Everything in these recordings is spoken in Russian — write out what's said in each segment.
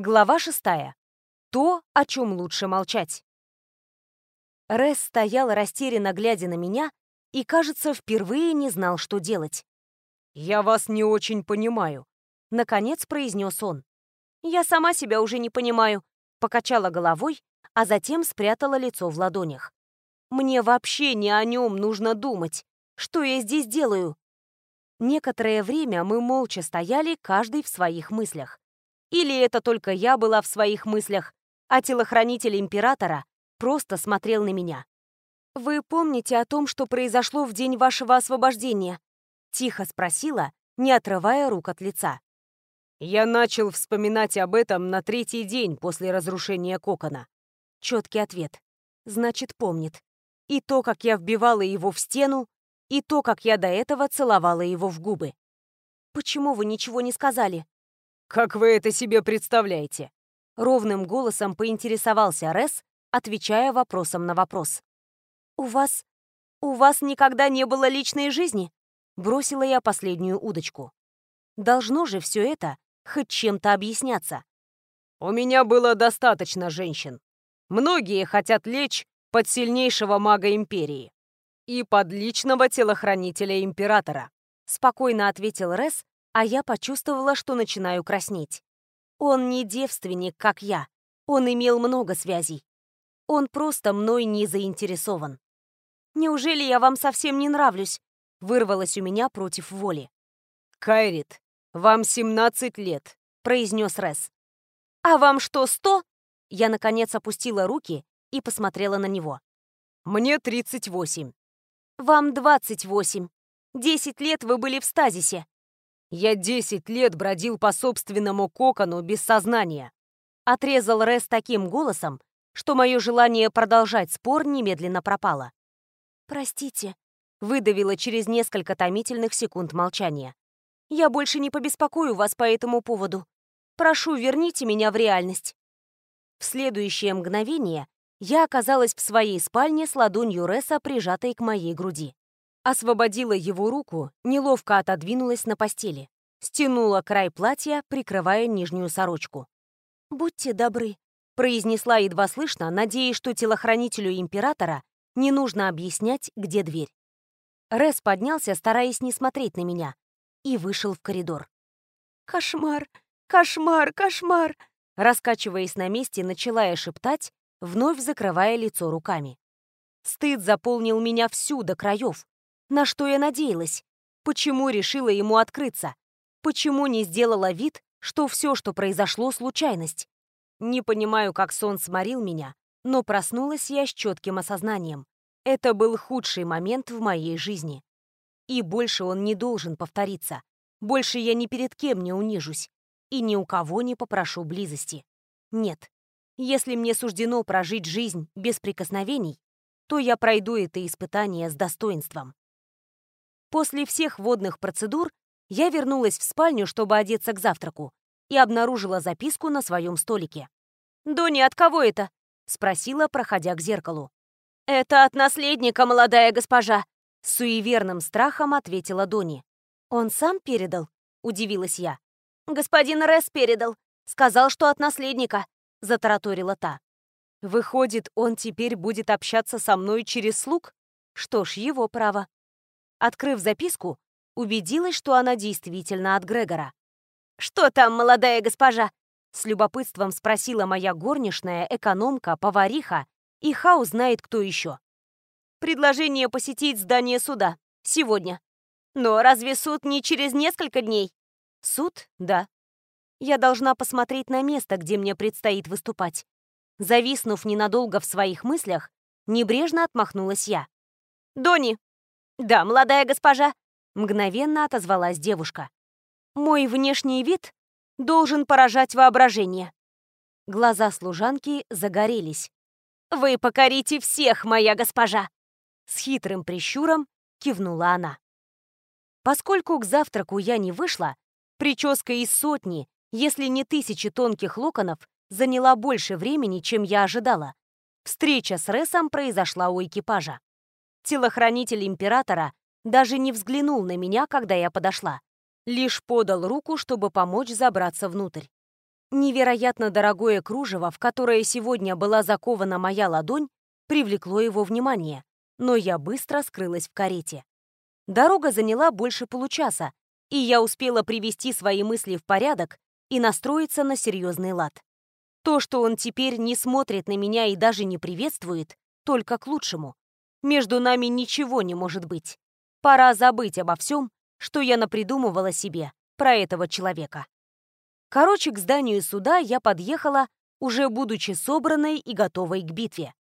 Глава шестая. То, о чем лучше молчать. Рес стоял растерянно глядя на меня и, кажется, впервые не знал, что делать. «Я вас не очень понимаю», — наконец произнес он. «Я сама себя уже не понимаю», — покачала головой, а затем спрятала лицо в ладонях. «Мне вообще не о нем нужно думать. Что я здесь делаю?» Некоторое время мы молча стояли, каждый в своих мыслях. Или это только я была в своих мыслях, а телохранитель императора просто смотрел на меня. «Вы помните о том, что произошло в день вашего освобождения?» Тихо спросила, не отрывая рук от лица. «Я начал вспоминать об этом на третий день после разрушения кокона». Четкий ответ. Значит, помнит. И то, как я вбивала его в стену, и то, как я до этого целовала его в губы. «Почему вы ничего не сказали?» «Как вы это себе представляете?» Ровным голосом поинтересовался Рес, отвечая вопросом на вопрос. «У вас... у вас никогда не было личной жизни?» Бросила я последнюю удочку. Должно же все это хоть чем-то объясняться. «У меня было достаточно женщин. Многие хотят лечь под сильнейшего мага Империи и под личного телохранителя Императора», спокойно ответил Рес, а я почувствовала, что начинаю краснеть. Он не девственник, как я. Он имел много связей. Он просто мной не заинтересован. «Неужели я вам совсем не нравлюсь?» Вырвалось у меня против воли. «Кайрит, вам 17 лет», — произнес Рес. «А вам что, сто?» Я, наконец, опустила руки и посмотрела на него. «Мне 38». «Вам 28. Десять лет вы были в стазисе. Я десять лет бродил по собственному кокону без сознания. Отрезал Рес таким голосом, что мое желание продолжать спор немедленно пропало. «Простите», — выдавила через несколько томительных секунд молчания. «Я больше не побеспокою вас по этому поводу. Прошу, верните меня в реальность». В следующее мгновение я оказалась в своей спальне с ладонью Реса, прижатой к моей груди освободила его руку, неловко отодвинулась на постели, стянула край платья, прикрывая нижнюю сорочку. «Будьте добры», — произнесла едва слышно, надеясь, что телохранителю императора не нужно объяснять, где дверь. Рес поднялся, стараясь не смотреть на меня, и вышел в коридор. «Кошмар! Кошмар! Кошмар!» Раскачиваясь на месте, начала я шептать, вновь закрывая лицо руками. Стыд заполнил меня всю до краев, на что я надеялась? Почему решила ему открыться? Почему не сделала вид, что все, что произошло, случайность? Не понимаю, как сон сморил меня, но проснулась я с четким осознанием. Это был худший момент в моей жизни. И больше он не должен повториться. Больше я ни перед кем не унижусь. И ни у кого не попрошу близости. Нет. Если мне суждено прожить жизнь без прикосновений, то я пройду это испытание с достоинством. После всех водных процедур я вернулась в спальню, чтобы одеться к завтраку, и обнаружила записку на своем столике. «Донни, от кого это?» — спросила, проходя к зеркалу. «Это от наследника, молодая госпожа!» Суеверным страхом ответила Донни. «Он сам передал?» — удивилась я. «Господин Рес передал. Сказал, что от наследника», — затараторила та. «Выходит, он теперь будет общаться со мной через слуг? Что ж, его право». Открыв записку, убедилась, что она действительно от Грегора. «Что там, молодая госпожа?» С любопытством спросила моя горничная, экономка, повариха, и Хау знает, кто еще. «Предложение посетить здание суда. Сегодня. Но разве суд не через несколько дней?» «Суд? Да. Я должна посмотреть на место, где мне предстоит выступать». Зависнув ненадолго в своих мыслях, небрежно отмахнулась я. «Дони, «Да, молодая госпожа», — мгновенно отозвалась девушка. «Мой внешний вид должен поражать воображение». Глаза служанки загорелись. «Вы покорите всех, моя госпожа!» С хитрым прищуром кивнула она. Поскольку к завтраку я не вышла, прическа из сотни, если не тысячи тонких локонов, заняла больше времени, чем я ожидала. Встреча с Ресом произошла у экипажа. Телохранитель императора даже не взглянул на меня, когда я подошла. Лишь подал руку, чтобы помочь забраться внутрь. Невероятно дорогое кружево, в которое сегодня была закована моя ладонь, привлекло его внимание, но я быстро скрылась в карете. Дорога заняла больше получаса, и я успела привести свои мысли в порядок и настроиться на серьезный лад. То, что он теперь не смотрит на меня и даже не приветствует, только к лучшему. Между нами ничего не может быть. Пора забыть обо всем, что я напридумывала себе про этого человека. Короче, к зданию суда я подъехала, уже будучи собранной и готовой к битве.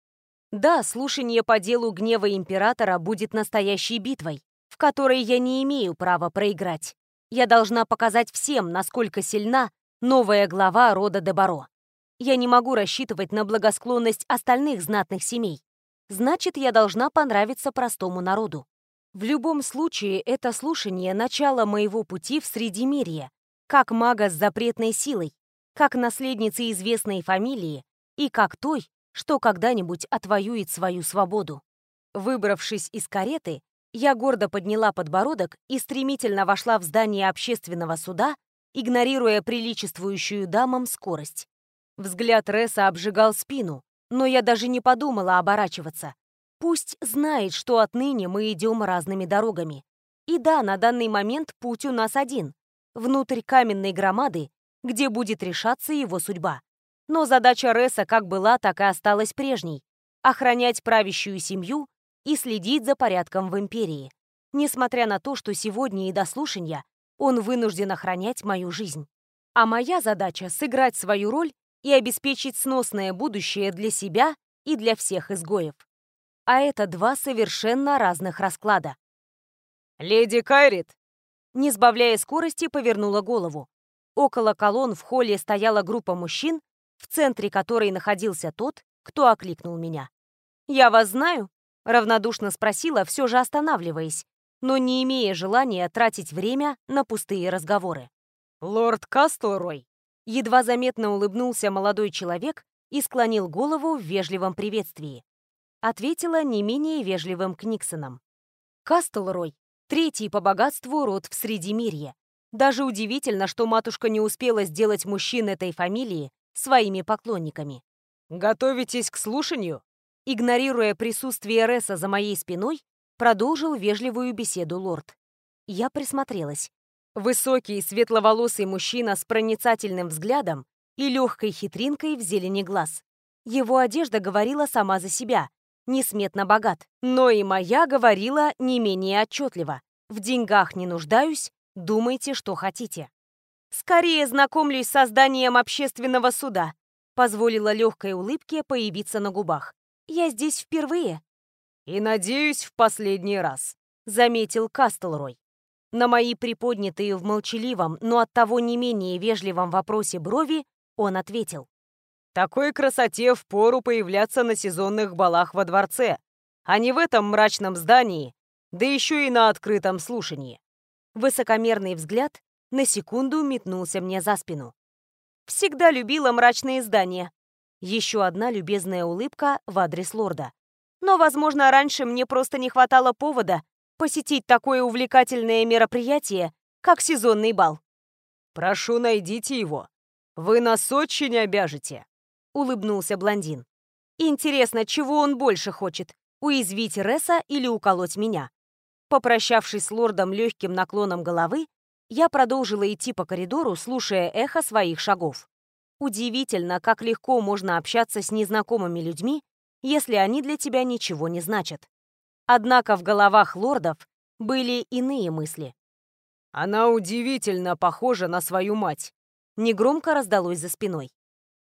Да, слушание по делу гнева императора будет настоящей битвой, в которой я не имею права проиграть. Я должна показать всем, насколько сильна новая глава рода Дебаро. Я не могу рассчитывать на благосклонность остальных знатных семей. Значит, я должна понравиться простому народу. В любом случае, это слушание — начало моего пути в Средимирье, как мага с запретной силой, как наследницы известной фамилии и как той, что когда-нибудь отвоюет свою свободу. Выбравшись из кареты, я гордо подняла подбородок и стремительно вошла в здание общественного суда, игнорируя приличествующую дамам скорость. Взгляд Ресса обжигал спину, но я даже не подумала оборачиваться. Пусть знает, что отныне мы идем разными дорогами. И да, на данный момент путь у нас один — внутрь каменной громады, где будет решаться его судьба. Но задача Ресса как была, так и осталась прежней — охранять правящую семью и следить за порядком в империи, несмотря на то, что сегодня и до слушания он вынужден охранять мою жизнь. А моя задача — сыграть свою роль и обеспечить сносное будущее для себя и для всех изгоев. А это два совершенно разных расклада. «Леди Кайрит!» Не сбавляя скорости, повернула голову. Около колонн в холле стояла группа мужчин, в центре которой находился тот, кто окликнул меня. «Я вас знаю?» — равнодушно спросила, все же останавливаясь, но не имея желания тратить время на пустые разговоры. «Лорд Кастлрой!» Едва заметно улыбнулся молодой человек и склонил голову в вежливом приветствии. Ответила не менее вежливым Книксоном. Кастлрой — третий по богатству род в Средимирье. Даже удивительно, что матушка не успела сделать мужчин этой фамилии своими поклонниками. «Готовитесь к слушанию?» Игнорируя присутствие Ресса за моей спиной, продолжил вежливую беседу лорд. Я присмотрелась. Высокий, светловолосый мужчина с проницательным взглядом и легкой хитринкой в зелени глаз. Его одежда говорила сама за себя, несметно богат. Но и моя говорила не менее отчетливо. В деньгах не нуждаюсь, думайте, что хотите. «Скорее знакомлюсь с созданием общественного суда», позволила легкой улыбке появиться на губах. «Я здесь впервые». «И, надеюсь, в последний раз», — заметил Кастлрой. На мои приподнятые в молчаливом, но оттого не менее вежливом вопросе брови он ответил. «Такой красоте впору появляться на сезонных балах во дворце, а не в этом мрачном здании, да еще и на открытом слушании». Высокомерный взгляд на секунду метнулся мне за спину. Всегда любила мрачные здания. Еще одна любезная улыбка в адрес лорда. Но, возможно, раньше мне просто не хватало повода посетить такое увлекательное мероприятие, как сезонный бал. «Прошу, найдите его. Вы нас очень обяжете», — улыбнулся блондин. «Интересно, чего он больше хочет? Уязвить Ресса или уколоть меня?» Попрощавшись с лордом легким наклоном головы, я продолжила идти по коридору, слушая эхо своих шагов. Удивительно, как легко можно общаться с незнакомыми людьми, если они для тебя ничего не значат. Однако в головах лордов были иные мысли. «Она удивительно похожа на свою мать», — негромко раздалось за спиной.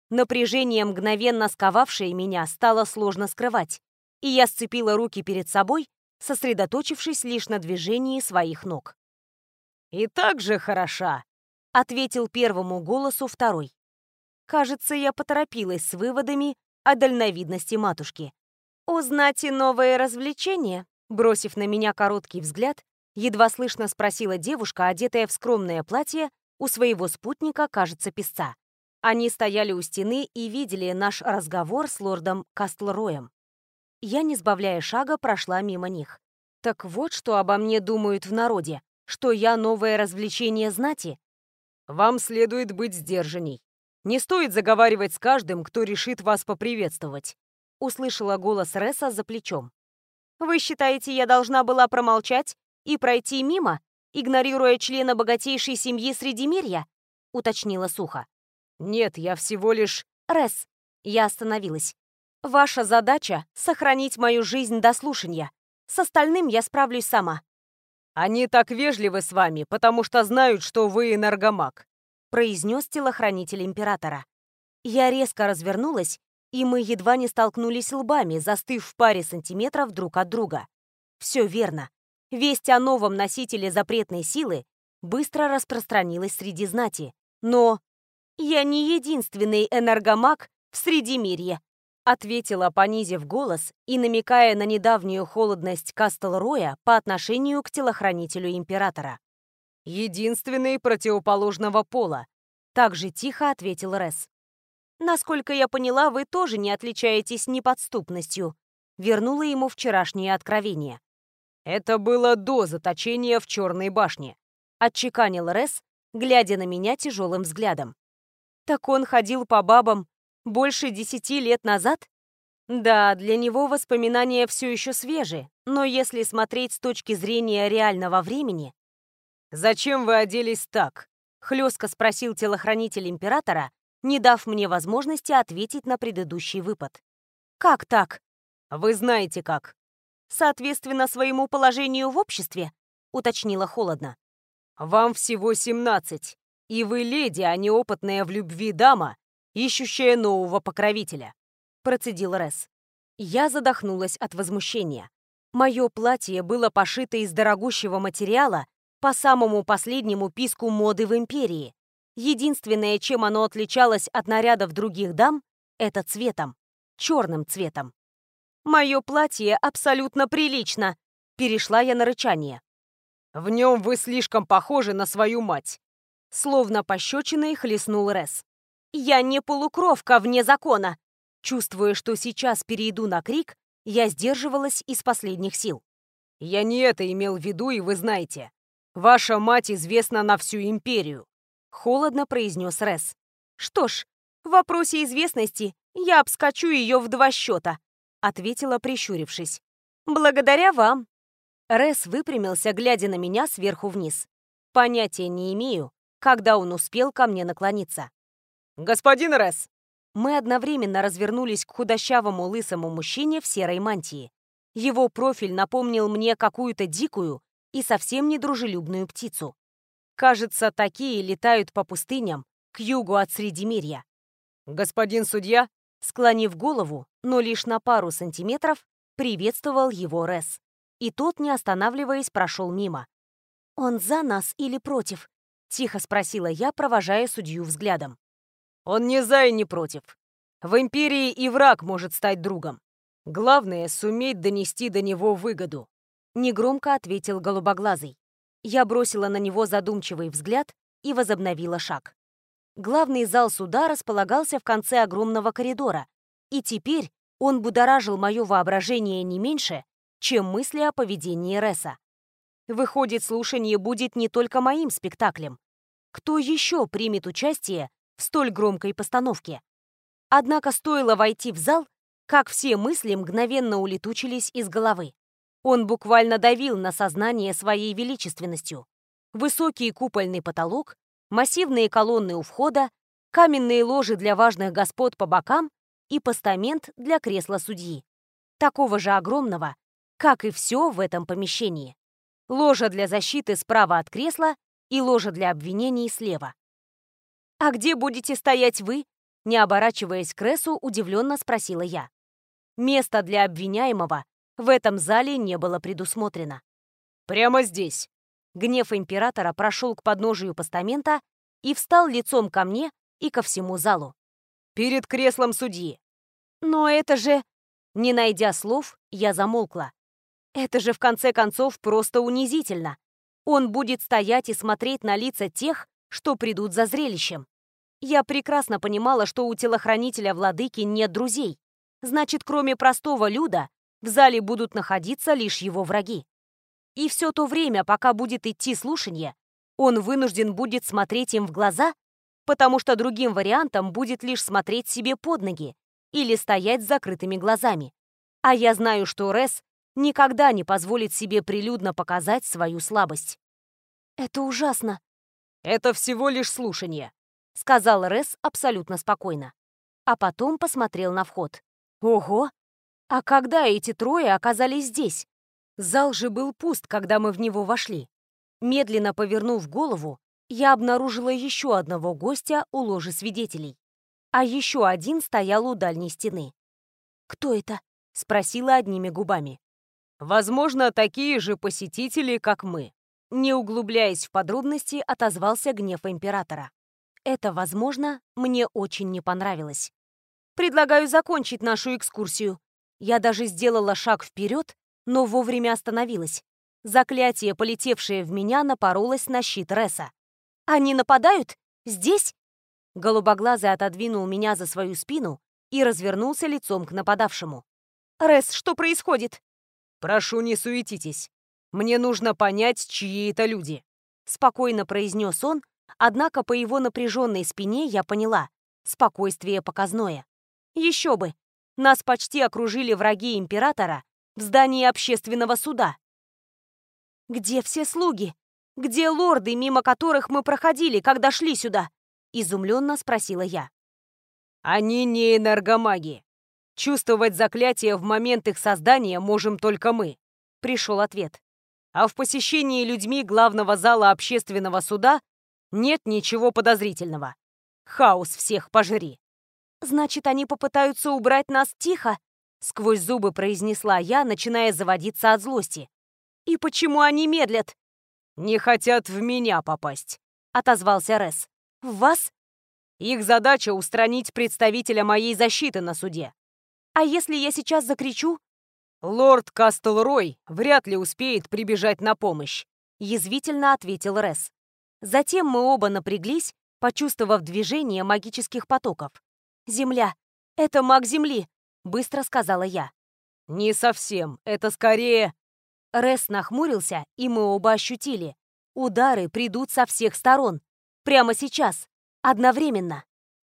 Напряжение, мгновенно сковавшее меня, стало сложно скрывать, и я сцепила руки перед собой, сосредоточившись лишь на движении своих ног. «И так же хороша», — ответил первому голосу второй. Кажется, я поторопилась с выводами о дальновидности матушки. «Узнать и новое развлечение?» Бросив на меня короткий взгляд, едва слышно спросила девушка, одетая в скромное платье, у своего спутника, кажется, песца. Они стояли у стены и видели наш разговор с лордом Кастлроем. Я, не сбавляя шага, прошла мимо них. Так вот, что обо мне думают в народе что я новое развлечение знати? Вам следует быть сдержанней. Не стоит заговаривать с каждым, кто решит вас поприветствовать. Услышала голос Ресса за плечом. Вы считаете, я должна была промолчать и пройти мимо, игнорируя члена богатейшей семьи Средимирья? Уточнила сухо. Нет, я всего лишь... Ресс, я остановилась. Ваша задача — сохранить мою жизнь до слушания. С остальным я справлюсь сама. Они так вежливы с вами, потому что знают, что вы энергомаг произнес телохранитель императора. Я резко развернулась, и мы едва не столкнулись лбами, застыв в паре сантиметров друг от друга. Все верно. Весть о новом носителе запретной силы быстро распространилась среди знати. Но я не единственный энергомаг в Средимирье, ответила, понизив голос и намекая на недавнюю холодность Кастл-Роя по отношению к телохранителю императора. «Единственный противоположного пола», — так же тихо ответил Рес. «Насколько я поняла, вы тоже не отличаетесь неподступностью», — вернула ему вчерашнее откровение. «Это было до заточения в Черной башне», — отчеканил Рес, глядя на меня тяжелым взглядом. «Так он ходил по бабам больше десяти лет назад?» Да, для него воспоминания все еще свежи, но если смотреть с точки зрения реального времени, «Зачем вы оделись так?» — хлестко спросил телохранитель императора, не дав мне возможности ответить на предыдущий выпад. «Как так?» «Вы знаете как». «Соответственно своему положению в обществе?» — уточнила холодно. «Вам всего семнадцать, и вы леди, а не опытная в любви дама, ищущая нового покровителя», — процедил Рес. Я задохнулась от возмущения. Мое платье было пошито из дорогущего материала, по самому последнему писку моды в империи. Единственное, чем оно отличалось от нарядов других дам, это цветом. Черным цветом. «Мое платье абсолютно прилично!» Перешла я на рычание. «В нем вы слишком похожи на свою мать!» Словно пощечиной хлестнул Рес. «Я не полукровка вне закона!» Чувствуя, что сейчас перейду на крик, я сдерживалась из последних сил. «Я не это имел в виду, и вы знаете. Ваша мать известна на всю империю», — холодно произнес Рес. «Что ж, в вопросе известности я обскочу ее в два счета», — ответила, прищурившись. «Благодаря вам». Рес выпрямился, глядя на меня сверху вниз. Понятия не имею, когда он успел ко мне наклониться. «Господин Рес!» Мы одновременно развернулись к худощавому лысому мужчине в серой мантии. Его профиль напомнил мне какую-то дикую, и совсем недружелюбную птицу. Кажется, такие летают по пустыням к югу от Средимирья. «Господин судья?» Склонив голову, но лишь на пару сантиметров, приветствовал его Рес. И тот, не останавливаясь, прошел мимо. «Он за нас или против?» — тихо спросила я, провожая судью взглядом. «Он не за и не против. В Империи и враг может стать другом. Главное — суметь донести до него выгоду. Негромко ответил голубоглазый. Я бросила на него задумчивый взгляд и возобновила шаг. Главный зал суда располагался в конце огромного коридора, и теперь он будоражил мое воображение не меньше, чем мысли о поведении Ресса. Выходит, слушание будет не только моим спектаклем. Кто еще примет участие в столь громкой постановке? Однако стоило войти в зал, как все мысли мгновенно улетучились из головы. Он буквально давил на сознание своей величественностью. Высокий купольный потолок, массивные колонны у входа, каменные ложи для важных господ по бокам и постамент для кресла судьи. Такого же огромного, как и все в этом помещении. Ложа для защиты справа от кресла и ложа для обвинений слева. «А где будете стоять вы?» Не оборачиваясь к Рессу, удивленно спросила я. Место для обвиняемого в этом зале не было предусмотрено. «Прямо здесь!» Гнев императора прошел к подножию постамента и встал лицом ко мне и ко всему залу. «Перед креслом судьи!» «Но это же...» Не найдя слов, я замолкла. «Это же, в конце концов, просто унизительно. Он будет стоять и смотреть на лица тех, что придут за зрелищем. Я прекрасно понимала, что у телохранителя владыки нет друзей. Значит, кроме простого люда, в зале будут находиться лишь его враги. И все то время, пока будет идти слушание, он вынужден будет смотреть им в глаза, потому что другим вариантом будет лишь смотреть себе под ноги или стоять с закрытыми глазами. А я знаю, что Рес никогда не позволит себе прилюдно показать свою слабость. «Это ужасно». «Это всего лишь слушание», — сказал Рес абсолютно спокойно. А потом посмотрел на вход. «Ого! А когда эти трое оказались здесь? Зал же был пуст, когда мы в него вошли. Медленно повернув голову, я обнаружила еще одного гостя у ложи свидетелей. А еще один стоял у дальней стены. «Кто это?» — спросила одними губами. «Возможно, такие же посетители, как мы». Не углубляясь в подробности, отозвался гнев императора. Это, возможно, мне очень не понравилось. Предлагаю закончить нашу экскурсию. Я даже сделала шаг вперед, но вовремя остановилась. Заклятие, полетевшее в меня, напоролось на щит Реса. «Они нападают? Здесь?» Голубоглазый отодвинул меня за свою спину и развернулся лицом к нападавшему. «Рес, что происходит?» «Прошу, не суетитесь. Мне нужно понять, чьи это люди», — спокойно произнес он, однако по его напряженной спине я поняла — спокойствие показное. Еще бы! Нас почти окружили враги императора в здании общественного суда. «Где все слуги? Где лорды, мимо которых мы проходили, когда шли сюда?» Изумленно спросила я. «Они не энергомаги. Чувствовать заклятие в момент их создания можем только мы», — пришел ответ. «А в посещении людьми главного зала общественного суда нет ничего подозрительного. Хаос всех пожри». «Значит, они попытаются убрать нас тихо?» Сквозь зубы произнесла я, начиная заводиться от злости. «И почему они медлят?» «Не хотят в меня попасть», — отозвался Рес. «В вас?» «Их задача — устранить представителя моей защиты на суде». «А если я сейчас закричу?» «Лорд Кастлрой вряд ли успеет прибежать на помощь», — язвительно ответил Рес. Затем мы оба напряглись, почувствовав движение магических потоков. «Земля! Это маг Земли!» — быстро сказала я. «Не совсем. Это скорее...» Рес нахмурился, и мы оба ощутили. Удары придут со всех сторон. Прямо сейчас. Одновременно.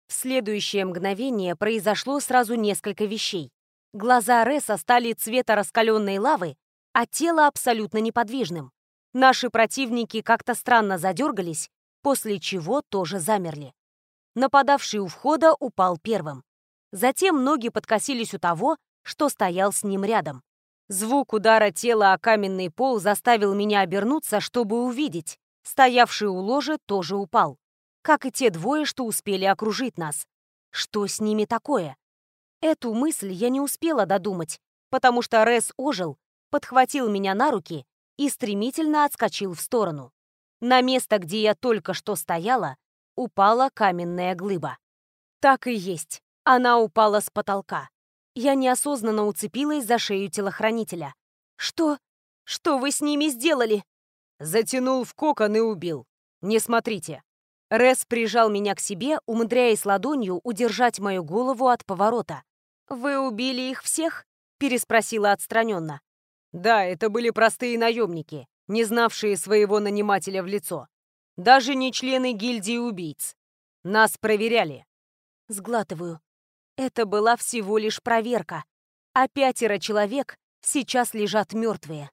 В следующее мгновение произошло сразу несколько вещей. Глаза Реса стали цвета раскаленной лавы, а тело абсолютно неподвижным. Наши противники как-то странно задергались, после чего тоже замерли. Нападавший у входа упал первым. Затем ноги подкосились у того, что стоял с ним рядом. Звук удара тела о каменный пол заставил меня обернуться, чтобы увидеть. Стоявший у ложа тоже упал. Как и те двое, что успели окружить нас. Что с ними такое? Эту мысль я не успела додумать, потому что Рес ожил, подхватил меня на руки и стремительно отскочил в сторону. На место, где я только что стояла, упала каменная глыба. Так и есть. Она упала с потолка. Я неосознанно уцепилась за шею телохранителя. «Что? Что вы с ними сделали?» Затянул в кокон и убил. Не смотрите. Рес прижал меня к себе, умудряясь ладонью удержать мою голову от поворота. «Вы убили их всех?» — переспросила отстраненно. «Да, это были простые наемники, не знавшие своего нанимателя в лицо. Даже не члены гильдии убийц. Нас проверяли. Сглатываю. Это была всего лишь проверка. А пятеро человек сейчас лежат мертвые.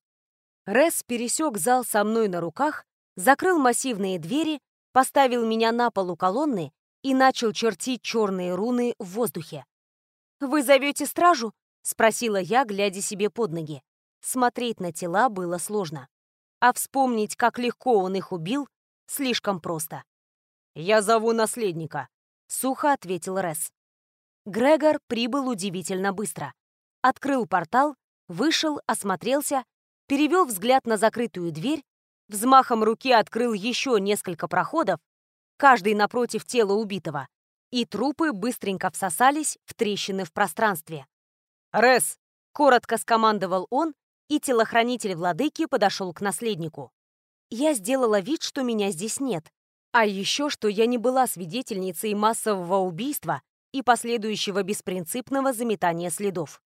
Рес пересек зал со мной на руках, закрыл массивные двери, поставил меня на полу колонны и начал чертить черные руны в воздухе. «Вы зовете стражу?» — спросила я, глядя себе под ноги. Смотреть на тела было сложно. А вспомнить, как легко он их убил, Слишком просто. «Я зову наследника», — сухо ответил Рес. Грегор прибыл удивительно быстро. Открыл портал, вышел, осмотрелся, перевел взгляд на закрытую дверь, взмахом руки открыл еще несколько проходов, каждый напротив тела убитого, и трупы быстренько всосались в трещины в пространстве. «Рес!» — коротко скомандовал он, и телохранитель владыки подошел к наследнику. Я сделала вид, что меня здесь нет. А еще, что я не была свидетельницей массового убийства и последующего беспринципного заметания следов.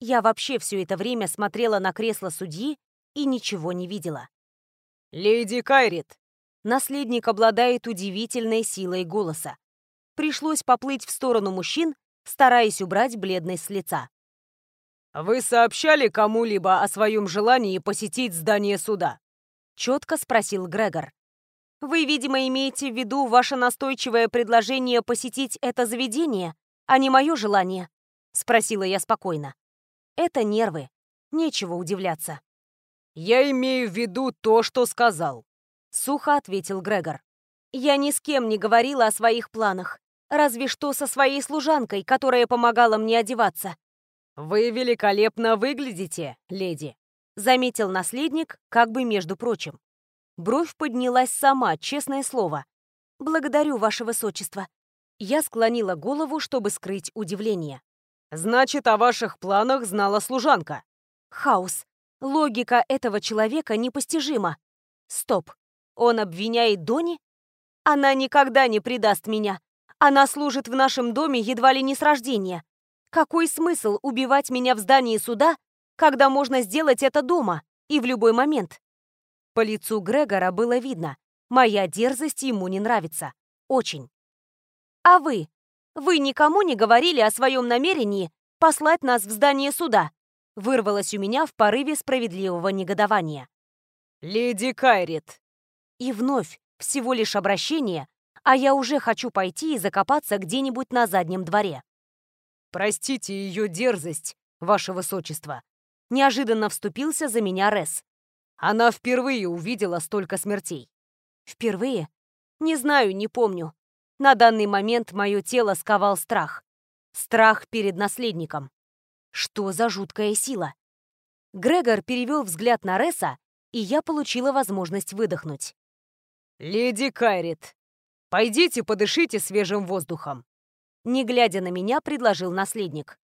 Я вообще все это время смотрела на кресло судьи и ничего не видела. «Леди Кайрит!» Наследник обладает удивительной силой голоса. Пришлось поплыть в сторону мужчин, стараясь убрать бледность с лица. «Вы сообщали кому-либо о своем желании посетить здание суда?» Четко спросил Грегор. «Вы, видимо, имеете в виду ваше настойчивое предложение посетить это заведение, а не мое желание?» Спросила я спокойно. «Это нервы. Нечего удивляться». «Я имею в виду то, что сказал», — сухо ответил Грегор. «Я ни с кем не говорила о своих планах, разве что со своей служанкой, которая помогала мне одеваться». «Вы великолепно выглядите, леди», — заметил наследник, как бы между прочим. Бровь поднялась сама, честное слово. «Благодарю, ваше высочество». Я склонила голову, чтобы скрыть удивление. «Значит, о ваших планах знала служанка». Хаос. Логика этого человека непостижима. Стоп. Он обвиняет Дони? Она никогда не предаст меня. Она служит в нашем доме едва ли не с рождения. Какой смысл убивать меня в здании суда, когда можно сделать это дома и в любой момент? По лицу Грегора было видно. Моя дерзость ему не нравится. Очень. А вы? Вы никому не говорили о своем намерении послать нас в здание суда? Вырвалось у меня в порыве справедливого негодования. «Леди Кайрит!» И вновь всего лишь обращение, а я уже хочу пойти и закопаться где-нибудь на заднем дворе. «Простите ее дерзость, ваше высочество!» Неожиданно вступился за меня Рес. Она впервые увидела столько смертей. Впервые? Не знаю, не помню. На данный момент мое тело сковал страх. Страх перед наследником. Что за жуткая сила? Грегор перевел взгляд на Ресса, и я получила возможность выдохнуть. «Леди Кайрит, пойдите подышите свежим воздухом», не глядя на меня, предложил наследник.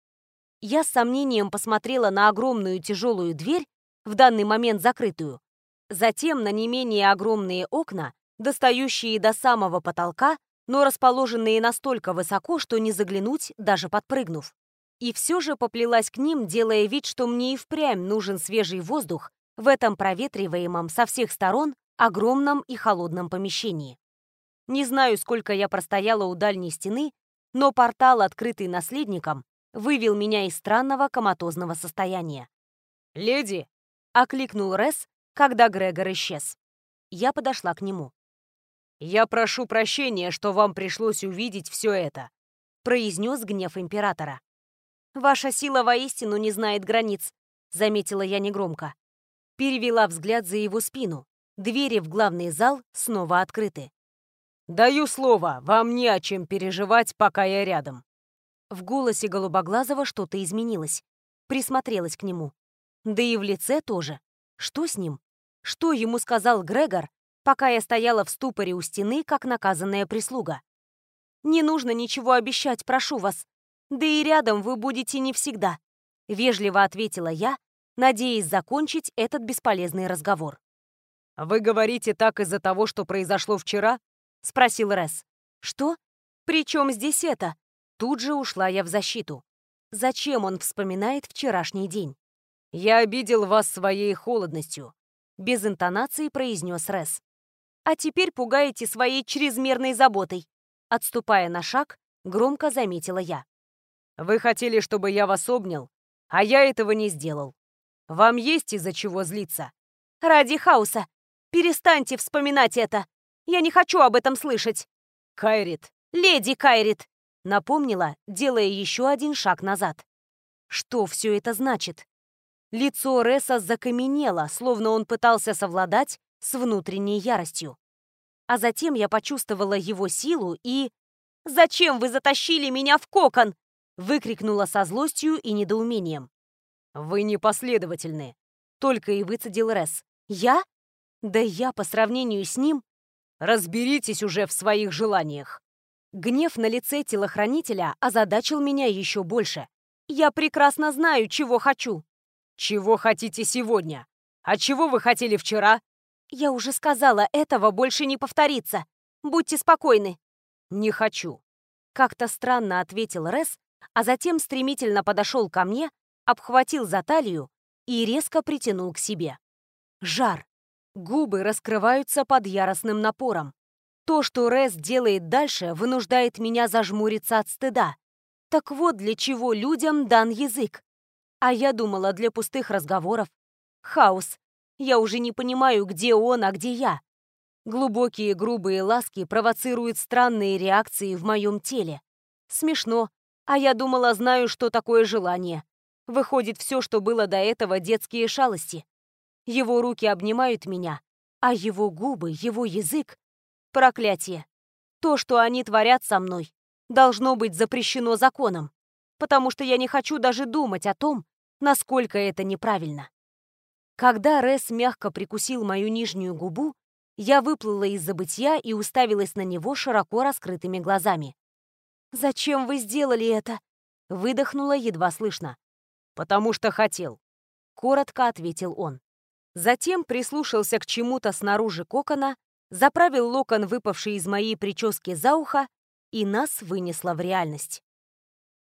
Я с сомнением посмотрела на огромную тяжелую дверь, в данный момент закрытую, затем на не менее огромные окна, достающие до самого потолка, но расположенные настолько высоко, что не заглянуть, даже подпрыгнув. И все же поплелась к ним, делая вид, что мне и впрямь нужен свежий воздух в этом проветриваемом со всех сторон огромном и холодном помещении. Не знаю, сколько я простояла у дальней стены, но портал, открытый наследником, вывел меня из странного коматозного состояния. «Леди!» — окликнул Рес, когда Грегор исчез. Я подошла к нему. «Я прошу прощения, что вам пришлось увидеть все это», — произнес гнев императора. «Ваша сила воистину не знает границ», — заметила я негромко. Перевела взгляд за его спину. Двери в главный зал снова открыты. «Даю слово, вам не о чем переживать, пока я рядом». В голосе Голубоглазого что-то изменилось. Присмотрелась к нему. Да и в лице тоже. Что с ним? Что ему сказал Грегор, пока я стояла в ступоре у стены, как наказанная прислуга? «Не нужно ничего обещать, прошу вас. Да и рядом вы будете не всегда», — вежливо ответила я, надеясь закончить этот бесполезный разговор. «Вы говорите так из-за того, что произошло вчера?» — спросил Рес. «Что? Причем здесь это?» Тут же ушла я в защиту. Зачем он вспоминает вчерашний день? «Я обидел вас своей холодностью», — без интонации произнес Рес. «А теперь пугаете своей чрезмерной заботой», — отступая на шаг, громко заметила я. Вы хотели, чтобы я вас обнял, а я этого не сделал. Вам есть из-за чего злиться? Ради хаоса. Перестаньте вспоминать это. Я не хочу об этом слышать. Кайрит. Леди Кайрит. Напомнила, делая еще один шаг назад. Что все это значит? Лицо Ресса закаменело, словно он пытался совладать с внутренней яростью. А затем я почувствовала его силу и... «Зачем вы затащили меня в кокон?» Выкрикнула со злостью и недоумением. «Вы непоследовательны», — только и выцедил Рес. «Я? Да я по сравнению с ним...» «Разберитесь уже в своих желаниях». Гнев на лице телохранителя озадачил меня еще больше. «Я прекрасно знаю, чего хочу». «Чего хотите сегодня? А чего вы хотели вчера?» «Я уже сказала, этого больше не повторится. Будьте спокойны». «Не хочу», — как-то странно ответил Рес, а затем стремительно подошел ко мне, обхватил за талию и резко притянул к себе. Жар. Губы раскрываются под яростным напором. То, что Рес делает дальше, вынуждает меня зажмуриться от стыда. Так вот для чего людям дан язык. А я думала, для пустых разговоров. Хаос. Я уже не понимаю, где он, а где я. Глубокие грубые ласки провоцируют странные реакции в моем теле. Смешно. А я думала, знаю, что такое желание. Выходит, все, что было до этого, детские шалости. Его руки обнимают меня, а его губы, его язык — проклятие. То, что они творят со мной, должно быть запрещено законом, потому что я не хочу даже думать о том, насколько это неправильно. Когда Рес мягко прикусил мою нижнюю губу, я выплыла из забытья и уставилась на него широко раскрытыми глазами. «Зачем вы сделали это?» Выдохнула едва слышно. «Потому что хотел», — коротко ответил он. Затем прислушался к чему-то снаружи кокона, заправил локон, выпавший из моей прически за ухо, и нас вынесло в реальность.